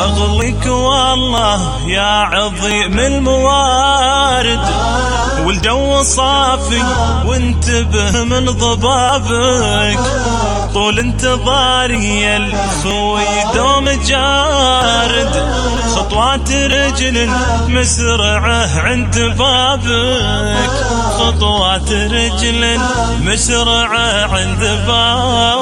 اغليك والله يا عظيم الموارد. والجو صافي وانتبه من ضبابك. طول انتظاري يا الخوي دوم جارد. خطوات رجل مسرعة عند بابك. خطوات رجل مسرعة عند بابك.